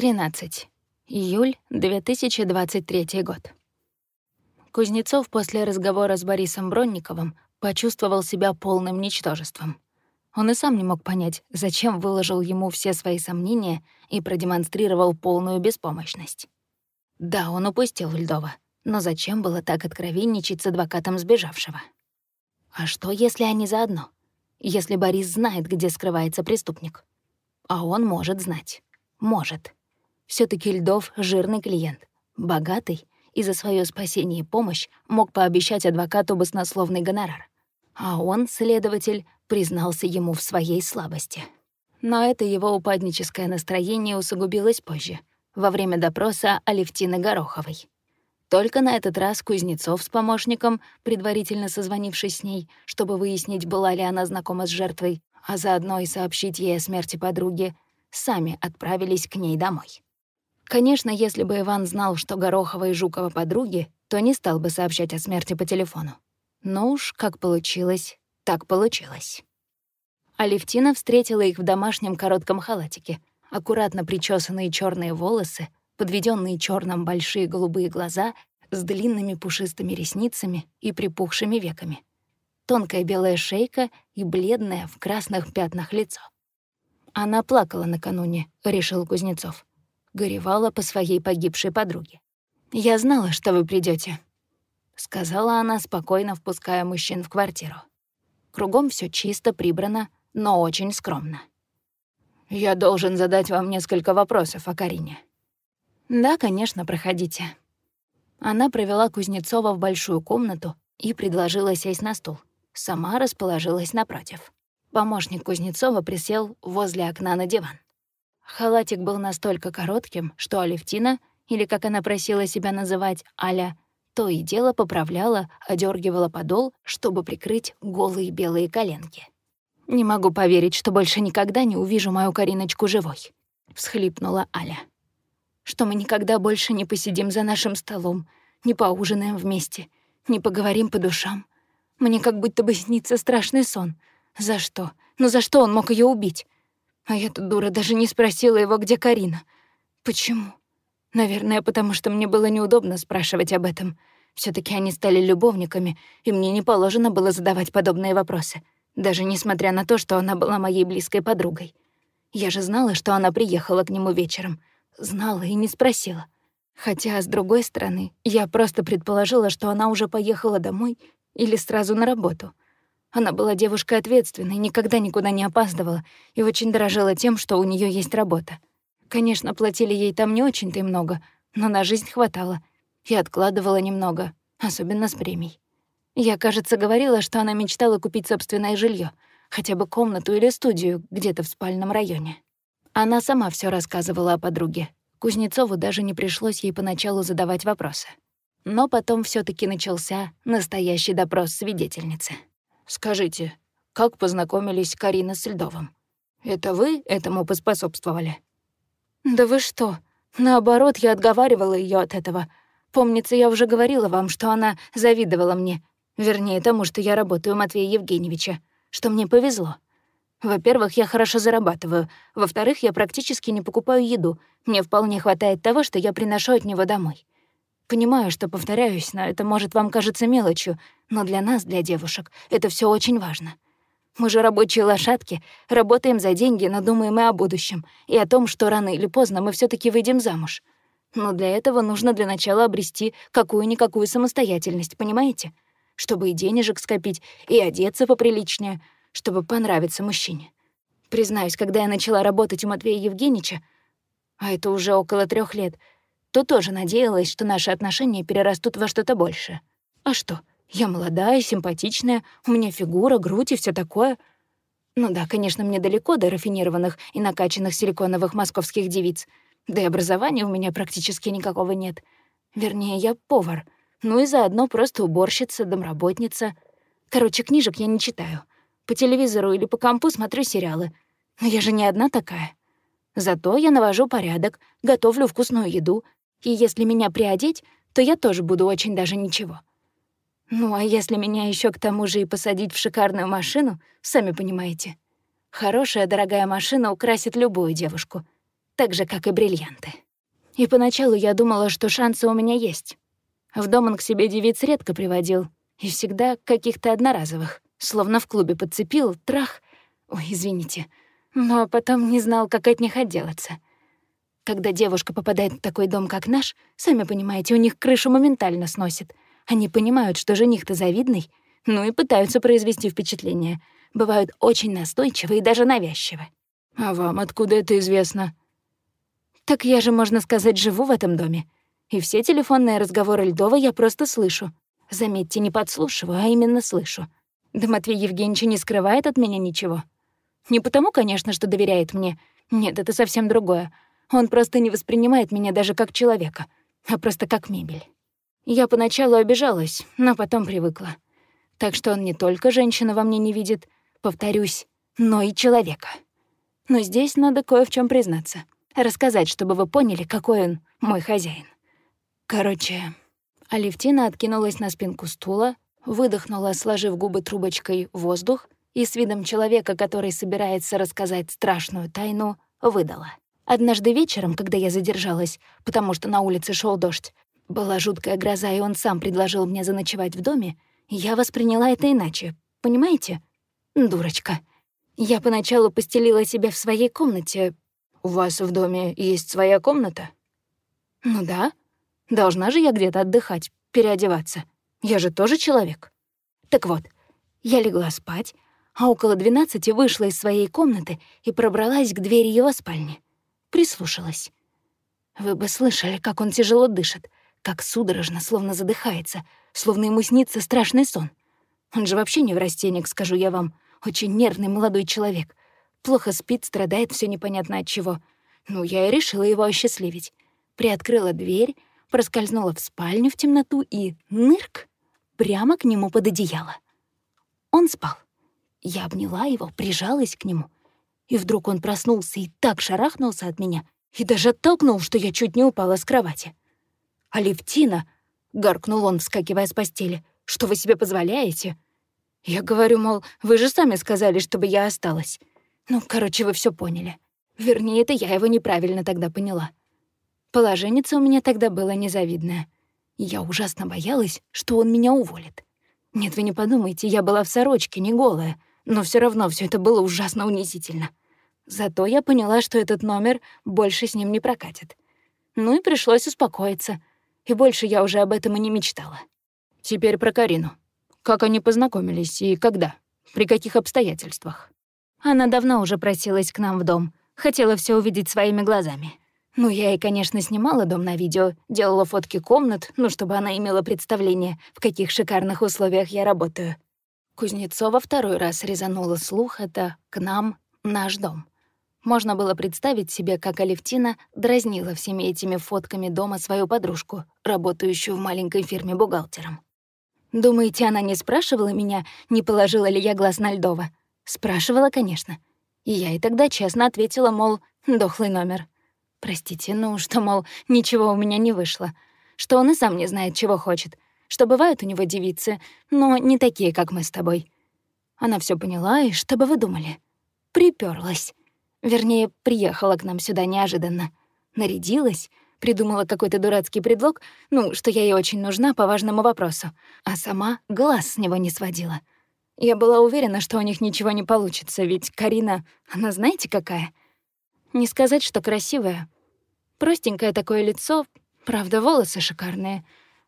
13. Июль 2023 год. Кузнецов после разговора с Борисом Бронниковым почувствовал себя полным ничтожеством. Он и сам не мог понять, зачем выложил ему все свои сомнения и продемонстрировал полную беспомощность. Да, он упустил Льдова, но зачем было так откровенничать с адвокатом сбежавшего? А что, если они заодно? Если Борис знает, где скрывается преступник? А он может знать. Может. Все таки Льдов — жирный клиент, богатый, и за свое спасение и помощь мог пообещать адвокату баснословный гонорар. А он, следователь, признался ему в своей слабости. Но это его упадническое настроение усугубилось позже, во время допроса Алевтины Гороховой. Только на этот раз Кузнецов с помощником, предварительно созвонившись с ней, чтобы выяснить, была ли она знакома с жертвой, а заодно и сообщить ей о смерти подруги, сами отправились к ней домой. Конечно, если бы Иван знал, что Горохова и Жукова подруги, то не стал бы сообщать о смерти по телефону. Но уж как получилось, так получилось. Алевтина встретила их в домашнем коротком халатике. Аккуратно причесанные черные волосы, подведенные черным большие голубые глаза с длинными пушистыми ресницами и припухшими веками. Тонкая белая шейка и бледное в красных пятнах лицо. Она плакала накануне, решил Кузнецов. Горевала по своей погибшей подруге. «Я знала, что вы придете, сказала она, спокойно впуская мужчин в квартиру. Кругом все чисто, прибрано, но очень скромно. «Я должен задать вам несколько вопросов о Карине». «Да, конечно, проходите». Она провела Кузнецова в большую комнату и предложила сесть на стул. Сама расположилась напротив. Помощник Кузнецова присел возле окна на диван. Халатик был настолько коротким, что Алевтина, или как она просила себя называть, Аля, то и дело поправляла, одергивала подол, чтобы прикрыть голые белые коленки. «Не могу поверить, что больше никогда не увижу мою Кариночку живой», — всхлипнула Аля. «Что мы никогда больше не посидим за нашим столом, не поужинаем вместе, не поговорим по душам. Мне как будто бы снится страшный сон — за что? Ну за что он мог ее убить? А я тут, дура, даже не спросила его, где Карина. Почему? Наверное, потому что мне было неудобно спрашивать об этом. все таки они стали любовниками, и мне не положено было задавать подобные вопросы, даже несмотря на то, что она была моей близкой подругой. Я же знала, что она приехала к нему вечером. Знала и не спросила. Хотя, с другой стороны, я просто предположила, что она уже поехала домой или сразу на работу. Она была девушкой ответственной, никогда никуда не опаздывала и очень дорожила тем, что у нее есть работа. Конечно, платили ей там не очень-то и много, но на жизнь хватало. И откладывала немного, особенно с премий. Я, кажется, говорила, что она мечтала купить собственное жилье, хотя бы комнату или студию где-то в спальном районе. Она сама все рассказывала о подруге. Кузнецову даже не пришлось ей поначалу задавать вопросы. Но потом все таки начался настоящий допрос свидетельницы. Скажите, как познакомились Карина с Льдовым? Это вы этому поспособствовали? Да вы что? Наоборот, я отговаривала ее от этого. Помнится, я уже говорила вам, что она завидовала мне. Вернее, тому, что я работаю у Матвея Евгеньевича. Что мне повезло. Во-первых, я хорошо зарабатываю. Во-вторых, я практически не покупаю еду. Мне вполне хватает того, что я приношу от него домой. Понимаю, что повторяюсь, но это, может, вам кажется мелочью, но для нас, для девушек, это все очень важно. Мы же рабочие лошадки, работаем за деньги, но думаем и о будущем, и о том, что рано или поздно мы все таки выйдем замуж. Но для этого нужно для начала обрести какую-никакую самостоятельность, понимаете? Чтобы и денежек скопить, и одеться поприличнее, чтобы понравиться мужчине. Признаюсь, когда я начала работать у Матвея Евгеньевича, а это уже около трех лет — то тоже надеялась, что наши отношения перерастут во что-то большее. А что? Я молодая, симпатичная, у меня фигура, грудь и все такое. Ну да, конечно, мне далеко до рафинированных и накачанных силиконовых московских девиц. Да и образования у меня практически никакого нет. Вернее, я повар. Ну и заодно просто уборщица, домработница. Короче, книжек я не читаю. По телевизору или по компу смотрю сериалы. Но я же не одна такая. Зато я навожу порядок, готовлю вкусную еду, и если меня приодеть, то я тоже буду очень даже ничего. Ну, а если меня еще к тому же и посадить в шикарную машину, сами понимаете. Хорошая, дорогая машина украсит любую девушку. так же, как и бриллианты. И поначалу я думала, что шансы у меня есть. В дом он к себе девиц редко приводил, и всегда каких-то одноразовых. Словно в клубе подцепил, трах. Ой, извините. Но потом не знал, как от них отделаться. Когда девушка попадает в такой дом, как наш, сами понимаете, у них крышу моментально сносит. Они понимают, что жених-то завидный, ну и пытаются произвести впечатление. Бывают очень настойчивы и даже навязчивы. «А вам откуда это известно?» «Так я же, можно сказать, живу в этом доме. И все телефонные разговоры Льдова я просто слышу. Заметьте, не подслушиваю, а именно слышу. Да Матвей Евгеньевич не скрывает от меня ничего. Не потому, конечно, что доверяет мне. Нет, это совсем другое. Он просто не воспринимает меня даже как человека, а просто как мебель. Я поначалу обижалась, но потом привыкла. Так что он не только женщину во мне не видит, повторюсь, но и человека. Но здесь надо кое в чем признаться. Рассказать, чтобы вы поняли, какой он мой хозяин. Короче, Алевтина откинулась на спинку стула, выдохнула, сложив губы трубочкой воздух, и с видом человека, который собирается рассказать страшную тайну, выдала. Однажды вечером, когда я задержалась, потому что на улице шел дождь, была жуткая гроза, и он сам предложил мне заночевать в доме, я восприняла это иначе, понимаете? Дурочка. Я поначалу постелила себя в своей комнате. «У вас в доме есть своя комната?» «Ну да. Должна же я где-то отдыхать, переодеваться. Я же тоже человек. Так вот, я легла спать, а около двенадцати вышла из своей комнаты и пробралась к двери его спальни. Прислушалась. Вы бы слышали, как он тяжело дышит, как судорожно, словно задыхается, словно ему снится страшный сон. Он же вообще не в растениях, скажу я вам. Очень нервный молодой человек. Плохо спит, страдает, все непонятно от чего. Ну, я и решила его осчастливить. Приоткрыла дверь, проскользнула в спальню в темноту и нырк прямо к нему под одеяло. Он спал. Я обняла его, прижалась к нему. И вдруг он проснулся и так шарахнулся от меня, и даже оттолкнул, что я чуть не упала с кровати. «Алевтина!» — гаркнул он, вскакивая с постели. «Что вы себе позволяете?» Я говорю, мол, вы же сами сказали, чтобы я осталась. Ну, короче, вы все поняли. Вернее, это я его неправильно тогда поняла. Положение у меня тогда было незавидное. Я ужасно боялась, что он меня уволит. Нет, вы не подумайте, я была в сорочке, не голая, но все равно все это было ужасно унизительно. Зато я поняла, что этот номер больше с ним не прокатит. Ну и пришлось успокоиться. И больше я уже об этом и не мечтала. Теперь про Карину. Как они познакомились и когда? При каких обстоятельствах? Она давно уже просилась к нам в дом. Хотела все увидеть своими глазами. Ну, я и, конечно, снимала дом на видео, делала фотки комнат, ну, чтобы она имела представление, в каких шикарных условиях я работаю. Кузнецова второй раз резанула слух это «к нам, наш дом». Можно было представить себе, как Алевтина дразнила всеми этими фотками дома свою подружку, работающую в маленькой фирме бухгалтером. Думаете, она не спрашивала меня, не положила ли я глаз на Льдова? Спрашивала, конечно. И я и тогда честно ответила, мол, дохлый номер. Простите, ну что, мол, ничего у меня не вышло. Что он и сам не знает, чего хочет. Что бывают у него девицы, но не такие, как мы с тобой. Она все поняла, и что бы вы думали? Приперлась. Вернее, приехала к нам сюда неожиданно. Нарядилась, придумала какой-то дурацкий предлог, ну, что я ей очень нужна по важному вопросу, а сама глаз с него не сводила. Я была уверена, что у них ничего не получится, ведь Карина, она знаете какая? Не сказать, что красивая. Простенькое такое лицо, правда, волосы шикарные.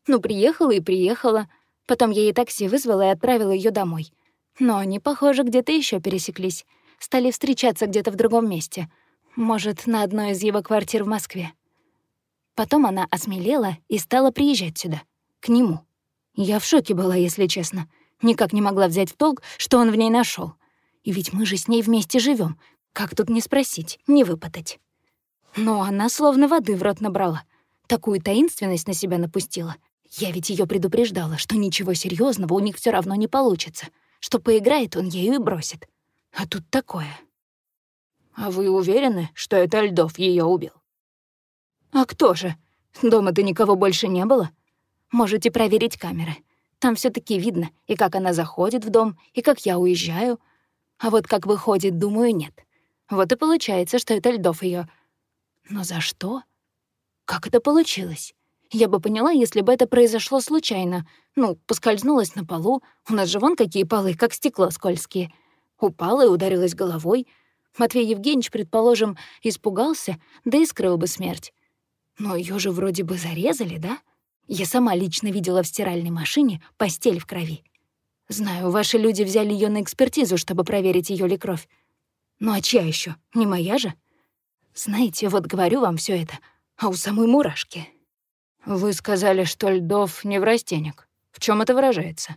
Ну, приехала и приехала. Потом я ей такси вызвала и отправила ее домой. Но они, похоже, где-то еще пересеклись. Стали встречаться где-то в другом месте. Может, на одной из его квартир в Москве. Потом она осмелела и стала приезжать сюда, к нему. Я в шоке была, если честно. Никак не могла взять в толк, что он в ней нашел. И ведь мы же с ней вместе живем, как тут не спросить, не выпадать? Но она словно воды в рот набрала. Такую таинственность на себя напустила. Я ведь ее предупреждала, что ничего серьезного у них все равно не получится, что поиграет он ею и бросит. А тут такое. А вы уверены, что это Льдов ее убил? А кто же? Дома-то никого больше не было. Можете проверить камеры. Там все таки видно, и как она заходит в дом, и как я уезжаю. А вот как выходит, думаю, нет. Вот и получается, что это Льдов ее. Но за что? Как это получилось? Я бы поняла, если бы это произошло случайно. Ну, поскользнулась на полу. У нас же вон какие полы, как стекло скользкие. Упала и ударилась головой. Матвей Евгеньевич, предположим, испугался, да и скрыл бы смерть. Но ее же вроде бы зарезали, да? Я сама лично видела в стиральной машине постель в крови. Знаю, ваши люди взяли ее на экспертизу, чтобы проверить ее ли кровь. Ну а чья еще? Не моя же? Знаете, вот говорю вам все это, а у самой мурашки. Вы сказали, что Льдов не в растенек. В чем это выражается?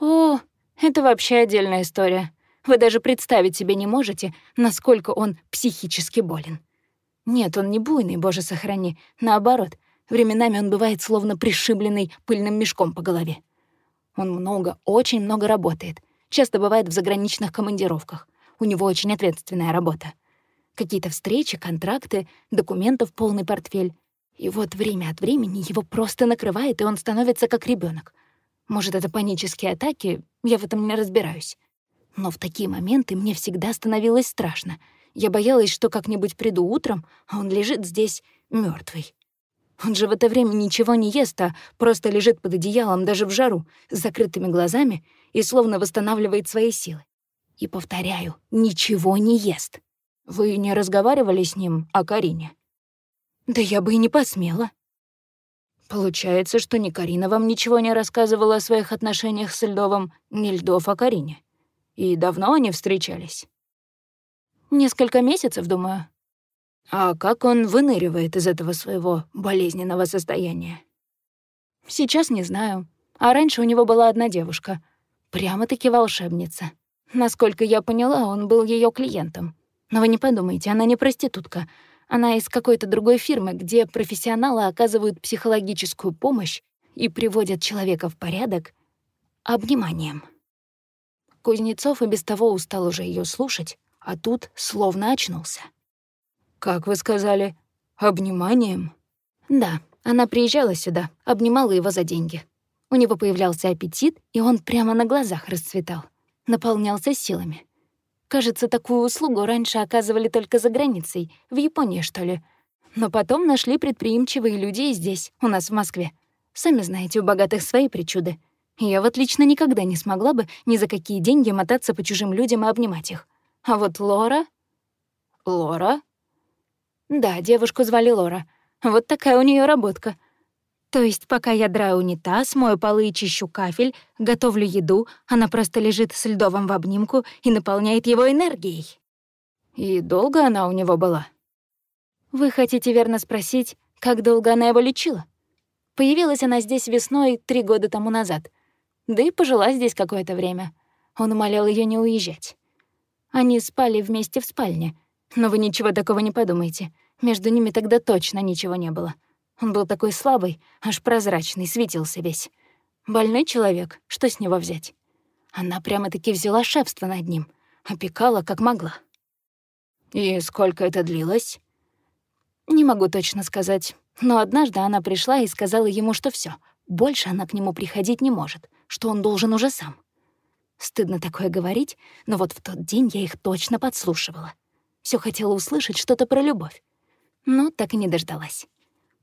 О, это вообще отдельная история. Вы даже представить себе не можете, насколько он психически болен. Нет, он не буйный, боже сохрани. Наоборот, временами он бывает словно пришибленный пыльным мешком по голове. Он много, очень много работает. Часто бывает в заграничных командировках. У него очень ответственная работа. Какие-то встречи, контракты, документов полный портфель. И вот время от времени его просто накрывает, и он становится как ребенок. Может, это панические атаки, я в этом не разбираюсь. Но в такие моменты мне всегда становилось страшно. Я боялась, что как-нибудь приду утром, а он лежит здесь мертвый. Он же в это время ничего не ест, а просто лежит под одеялом даже в жару, с закрытыми глазами и словно восстанавливает свои силы. И повторяю, ничего не ест. Вы не разговаривали с ним о Карине? Да я бы и не посмела. Получается, что ни Карина вам ничего не рассказывала о своих отношениях с Льдовым, ни Льдов о Карине. И давно они встречались? Несколько месяцев, думаю. А как он выныривает из этого своего болезненного состояния? Сейчас не знаю. А раньше у него была одна девушка. Прямо-таки волшебница. Насколько я поняла, он был ее клиентом. Но вы не подумайте, она не проститутка. Она из какой-то другой фирмы, где профессионалы оказывают психологическую помощь и приводят человека в порядок обниманием. Кузнецов и без того устал уже ее слушать, а тут словно очнулся. «Как вы сказали, обниманием?» «Да, она приезжала сюда, обнимала его за деньги. У него появлялся аппетит, и он прямо на глазах расцветал, наполнялся силами. Кажется, такую услугу раньше оказывали только за границей, в Японии, что ли. Но потом нашли предприимчивые люди и здесь, у нас в Москве. Сами знаете, у богатых свои причуды. Я вот лично никогда не смогла бы ни за какие деньги мотаться по чужим людям и обнимать их. А вот Лора... Лора? Да, девушку звали Лора. Вот такая у нее работка. То есть, пока я драю унитаз, мою полы и чищу кафель, готовлю еду, она просто лежит с льдовым в обнимку и наполняет его энергией. И долго она у него была? Вы хотите верно спросить, как долго она его лечила? Появилась она здесь весной три года тому назад. Да и пожила здесь какое-то время. Он умолял ее не уезжать. Они спали вместе в спальне. Но вы ничего такого не подумайте. Между ними тогда точно ничего не было. Он был такой слабый, аж прозрачный, светился весь. Больной человек, что с него взять? Она прямо-таки взяла шефство над ним, опекала как могла. И сколько это длилось? Не могу точно сказать. Но однажды она пришла и сказала ему, что все, больше она к нему приходить не может, что он должен уже сам. Стыдно такое говорить, но вот в тот день я их точно подслушивала. Все хотела услышать что-то про любовь. Но так и не дождалась.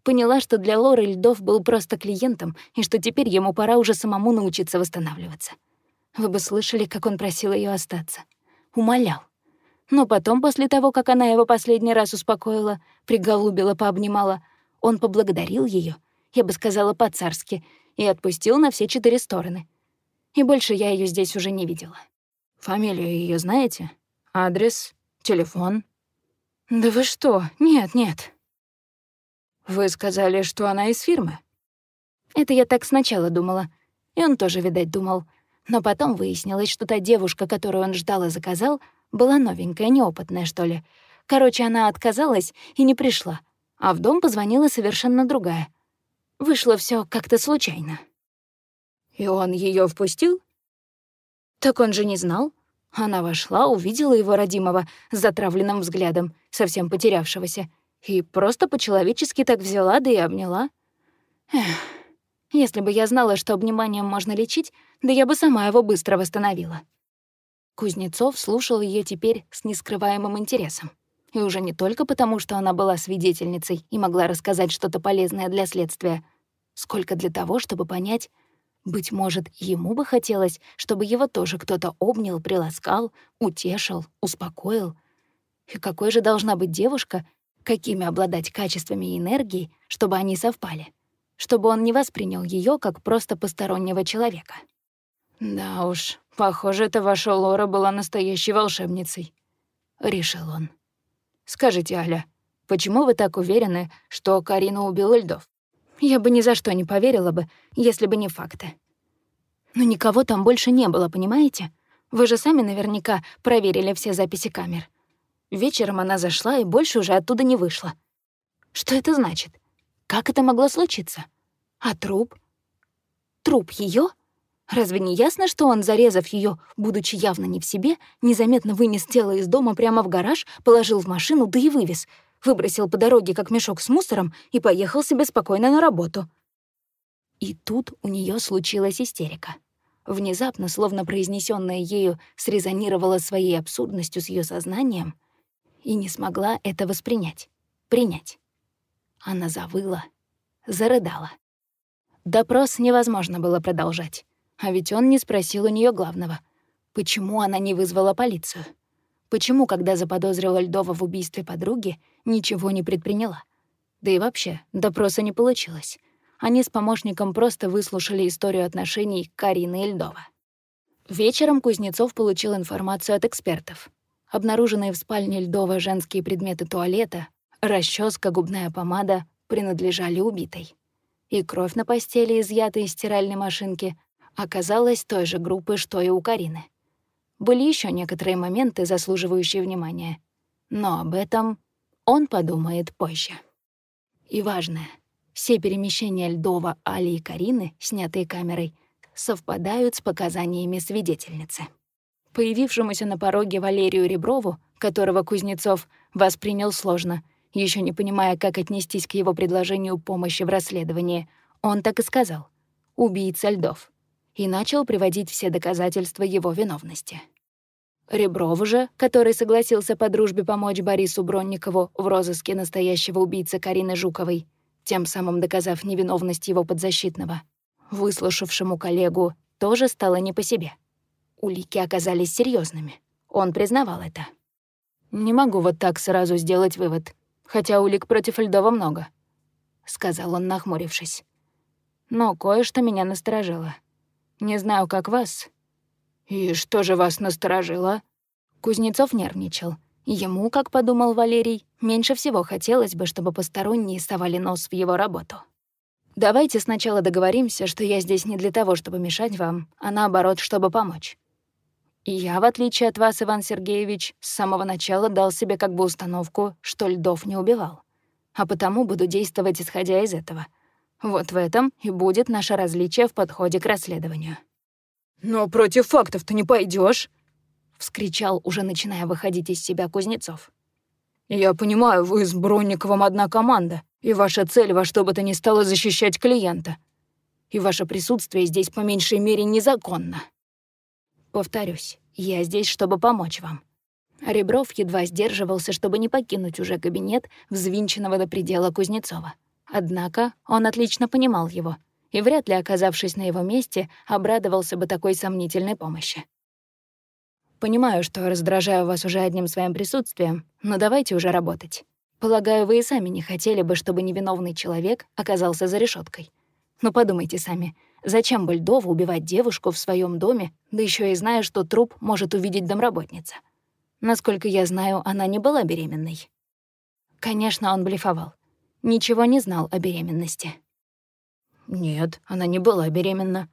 Поняла, что для Лоры Льдов был просто клиентом, и что теперь ему пора уже самому научиться восстанавливаться. Вы бы слышали, как он просил ее остаться. Умолял. Но потом, после того, как она его последний раз успокоила, приголубила, пообнимала, он поблагодарил ее, я бы сказала по-царски, и отпустил на все четыре стороны — и больше я ее здесь уже не видела. Фамилию ее знаете? Адрес? Телефон? Да вы что? Нет, нет. Вы сказали, что она из фирмы? Это я так сначала думала. И он тоже, видать, думал. Но потом выяснилось, что та девушка, которую он ждал и заказал, была новенькая, неопытная, что ли. Короче, она отказалась и не пришла. А в дом позвонила совершенно другая. Вышло все как-то случайно. И он ее впустил? Так он же не знал. Она вошла, увидела его родимого с затравленным взглядом, совсем потерявшегося, и просто по-человечески так взяла, да и обняла. Эх, если бы я знала, что обниманием можно лечить, да я бы сама его быстро восстановила. Кузнецов слушал ее теперь с нескрываемым интересом. И уже не только потому, что она была свидетельницей и могла рассказать что-то полезное для следствия, сколько для того, чтобы понять, быть может, ему бы хотелось, чтобы его тоже кто-то обнял, приласкал, утешил, успокоил. И какой же должна быть девушка, какими обладать качествами и энергией, чтобы они совпали, чтобы он не воспринял ее как просто постороннего человека. «Да уж, похоже, эта ваша Лора была настоящей волшебницей», — решил он. «Скажите, Аля, почему вы так уверены, что Карину убил Льдов?» Я бы ни за что не поверила бы, если бы не факты. Но никого там больше не было, понимаете? Вы же сами наверняка проверили все записи камер. Вечером она зашла и больше уже оттуда не вышла. Что это значит? Как это могло случиться? А труп? Труп ее? Разве не ясно, что он, зарезав ее, будучи явно не в себе, незаметно вынес тело из дома прямо в гараж, положил в машину, да и вывез — выбросил по дороге как мешок с мусором и поехал себе спокойно на работу. И тут у нее случилась истерика. Внезапно, словно произнесенная ею, срезонировала своей абсурдностью с ее сознанием и не смогла это воспринять, принять. Она завыла, зарыдала. Допрос невозможно было продолжать, а ведь он не спросил у нее главного — почему она не вызвала полицию. Почему, когда заподозрила Льдова в убийстве подруги, ничего не предприняла? Да и вообще, допроса не получилось. Они с помощником просто выслушали историю отношений Карины и Льдова. Вечером Кузнецов получил информацию от экспертов. Обнаруженные в спальне Льдова женские предметы туалета, расческа, губная помада принадлежали убитой. И кровь на постели, изъятая из стиральной машинки, оказалась той же группы, что и у Карины. Были еще некоторые моменты, заслуживающие внимания. Но об этом он подумает позже. И важное. Все перемещения Льдова, Али и Карины, снятые камерой, совпадают с показаниями свидетельницы. Появившемуся на пороге Валерию Реброву, которого Кузнецов воспринял сложно, еще не понимая, как отнестись к его предложению помощи в расследовании, он так и сказал «убийца Льдов» и начал приводить все доказательства его виновности. Ребров же, который согласился по дружбе помочь Борису Бронникову в розыске настоящего убийцы Карины Жуковой, тем самым доказав невиновность его подзащитного, выслушавшему коллегу тоже стало не по себе. Улики оказались серьезными. Он признавал это. «Не могу вот так сразу сделать вывод, хотя улик против Льдова много», — сказал он, нахмурившись. «Но кое-что меня насторожило. Не знаю, как вас». «И что же вас насторожило?» Кузнецов нервничал. Ему, как подумал Валерий, меньше всего хотелось бы, чтобы посторонние совали нос в его работу. «Давайте сначала договоримся, что я здесь не для того, чтобы мешать вам, а наоборот, чтобы помочь. И я, в отличие от вас, Иван Сергеевич, с самого начала дал себе как бы установку, что Льдов не убивал. А потому буду действовать, исходя из этого. Вот в этом и будет наше различие в подходе к расследованию. «Но против фактов ты не пойдешь, вскричал, уже начиная выходить из себя Кузнецов. «Я понимаю, вы с Бронниковым одна команда, и ваша цель во что бы то ни стало защищать клиента. И ваше присутствие здесь по меньшей мере незаконно». «Повторюсь, я здесь, чтобы помочь вам». Ребров едва сдерживался, чтобы не покинуть уже кабинет взвинченного до предела Кузнецова. Однако он отлично понимал его и, вряд ли оказавшись на его месте, обрадовался бы такой сомнительной помощи. Понимаю, что раздражаю вас уже одним своим присутствием, но давайте уже работать. Полагаю, вы и сами не хотели бы, чтобы невиновный человек оказался за решеткой. Но подумайте сами, зачем бы убивать девушку в своем доме, да еще и зная, что труп может увидеть домработница? Насколько я знаю, она не была беременной. Конечно, он блефовал. Ничего не знал о беременности. Нет, она не была беременна.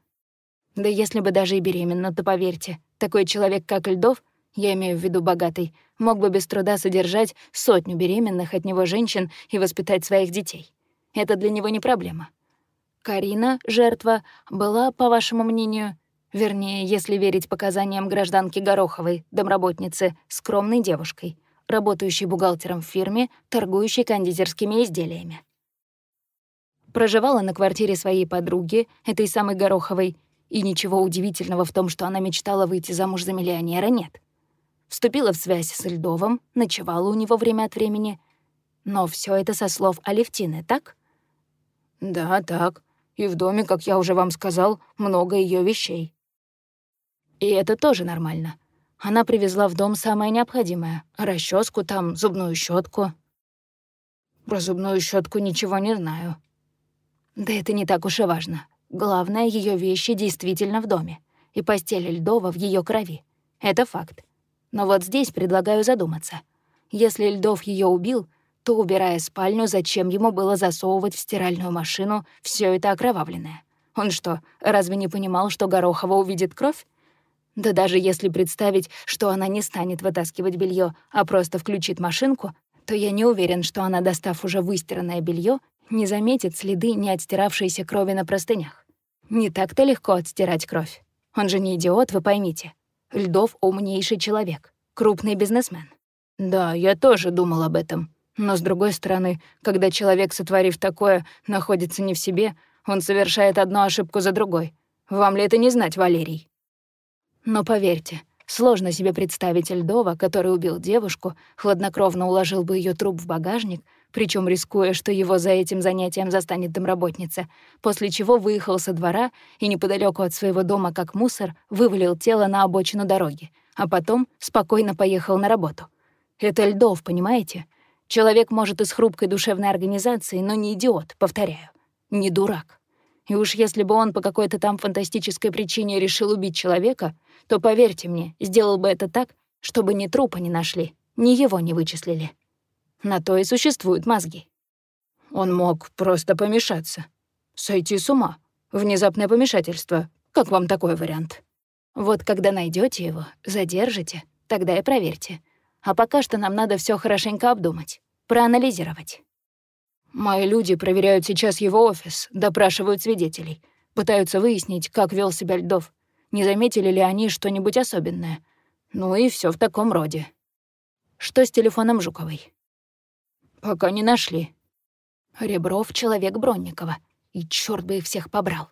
Да если бы даже и беременна, то поверьте, такой человек, как Льдов, я имею в виду богатый, мог бы без труда содержать сотню беременных от него женщин и воспитать своих детей. Это для него не проблема. Карина, жертва, была, по вашему мнению, вернее, если верить показаниям гражданки Гороховой, домработницы, скромной девушкой, работающей бухгалтером в фирме, торгующей кондитерскими изделиями. Проживала на квартире своей подруги, этой самой Гороховой, и ничего удивительного в том, что она мечтала выйти замуж за миллионера, нет. вступила в связь с Льдовым, ночевала у него время от времени. Но все это со слов Алевтины, так? Да, так. И в доме, как я уже вам сказал, много ее вещей. И это тоже нормально. Она привезла в дом самое необходимое — расческу там, зубную щетку. Про зубную щетку ничего не знаю. Да это не так уж и важно. Главное, ее вещи действительно в доме. И постель Льдова в ее крови. Это факт. Но вот здесь предлагаю задуматься. Если Льдов ее убил, то, убирая спальню, зачем ему было засовывать в стиральную машину все это окровавленное? Он что, разве не понимал, что Горохова увидит кровь? Да даже если представить, что она не станет вытаскивать белье, а просто включит машинку, то я не уверен, что она, достав уже выстиранное белье, не заметит следы не отстиравшейся крови на простынях. Не так-то легко отстирать кровь. Он же не идиот, вы поймите. Льдов — умнейший человек, крупный бизнесмен. Да, я тоже думал об этом. Но, с другой стороны, когда человек, сотворив такое, находится не в себе, он совершает одну ошибку за другой. Вам ли это не знать, Валерий? Но поверьте, сложно себе представить Льдова, который убил девушку, хладнокровно уложил бы ее труп в багажник, причем рискуя, что его за этим занятием застанет домработница, после чего выехал со двора и неподалеку от своего дома, как мусор, вывалил тело на обочину дороги, а потом спокойно поехал на работу. Это Льдов, понимаете? Человек может из хрупкой душевной организации, но не идиот, повторяю, не дурак. И уж если бы он по какой-то там фантастической причине решил убить человека, то, поверьте мне, сделал бы это так, чтобы ни трупа не нашли, ни его не вычислили. На то и существуют мозги. Он мог просто помешаться. Сойти с ума. Внезапное помешательство. Как вам такой вариант? Вот когда найдете его, задержите, тогда и проверьте. А пока что нам надо все хорошенько обдумать, проанализировать. Мои люди проверяют сейчас его офис, допрашивают свидетелей, пытаются выяснить, как вел себя Льдов, не заметили ли они что-нибудь особенное. Ну и все в таком роде. Что с телефоном Жуковой? Пока не нашли. Ребров — человек Бронникова, и черт бы их всех побрал.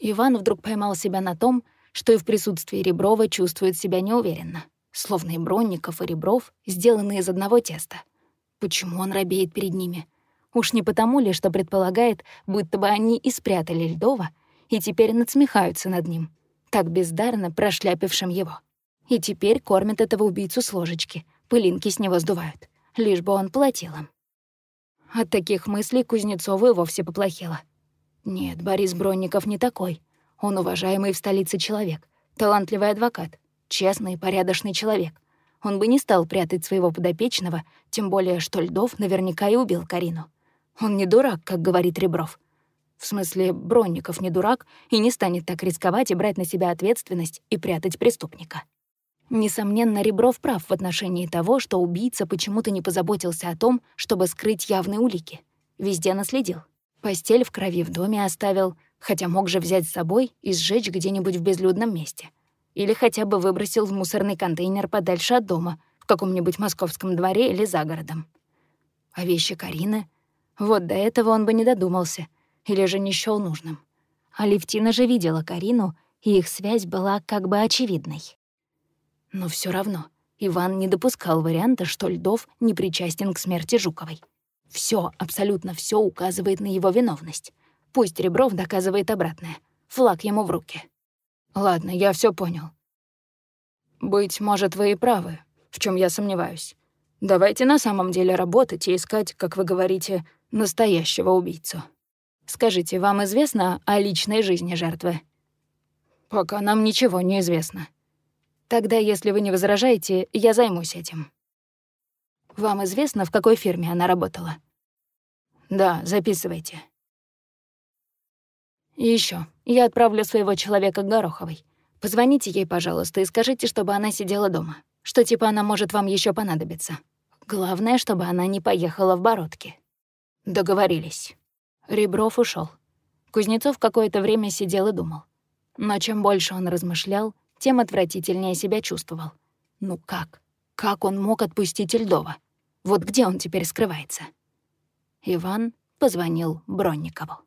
Иван вдруг поймал себя на том, что и в присутствии Реброва чувствует себя неуверенно, словно и Бронников, и Ребров сделаны из одного теста. Почему он робеет перед ними? Уж не потому ли, что предполагает, будто бы они и спрятали Льдова, и теперь надсмехаются над ним, так бездарно прошляпившим его. И теперь кормят этого убийцу с ложечки, пылинки с него сдувают, лишь бы он платил им. От таких мыслей Кузнецову и вовсе поплохело. Нет, Борис Бронников не такой. Он уважаемый в столице человек, талантливый адвокат, честный и порядочный человек. Он бы не стал прятать своего подопечного, тем более, что Льдов наверняка и убил Карину. Он не дурак, как говорит Ребров. В смысле, Бронников не дурак и не станет так рисковать и брать на себя ответственность и прятать преступника. Несомненно, Ребров прав в отношении того, что убийца почему-то не позаботился о том, чтобы скрыть явные улики. Везде наследил. Постель в крови в доме оставил, хотя мог же взять с собой и сжечь где-нибудь в безлюдном месте. Или хотя бы выбросил в мусорный контейнер подальше от дома, в каком-нибудь московском дворе или за городом. А вещи Карины — вот до этого он бы не додумался, или же не счёл нужным. А Левтина же видела Карину, и их связь была как бы очевидной. Но все равно Иван не допускал варианта, что Льдов не причастен к смерти Жуковой. Все, абсолютно все указывает на его виновность. Пусть Ребров доказывает обратное. Флаг ему в руки. Ладно, я все понял. Быть может, вы и правы, в чем я сомневаюсь. Давайте на самом деле работать и искать, как вы говорите, настоящего убийцу. Скажите, вам известно о личной жизни жертвы? Пока нам ничего не известно. Тогда, если вы не возражаете, я займусь этим. Вам известно, в какой фирме она работала? Да, записывайте. И ещё, я отправлю своего человека к Гороховой. Позвоните ей, пожалуйста, и скажите, чтобы она сидела дома. Что типа она может вам ещё понадобиться. Главное, чтобы она не поехала в Бородки. Договорились. Ребров ушел. Кузнецов какое-то время сидел и думал. Но чем больше он размышлял, тем отвратительнее себя чувствовал. Ну как? Как он мог отпустить Льдова? Вот где он теперь скрывается? Иван позвонил Бронникову.